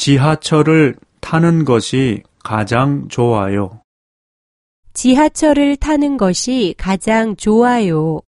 지하철을 타는 것이 가장 좋아요. 지하철을 타는 것이 가장 좋아요.